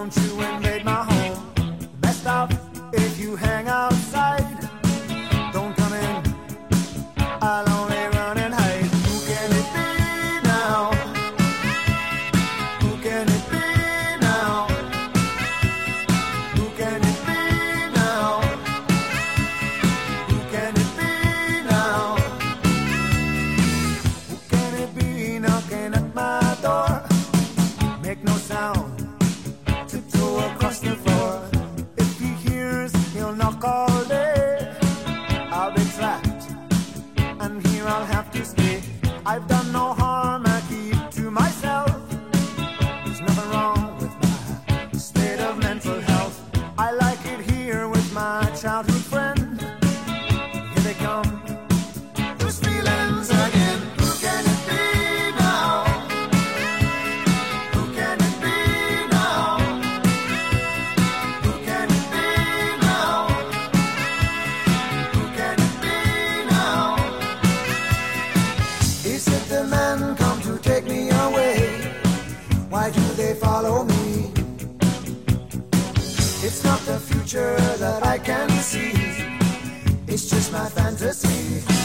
don't you remember? I'll have to stay. I've done no harm. It's not the future that I can see, it's just my fantasy.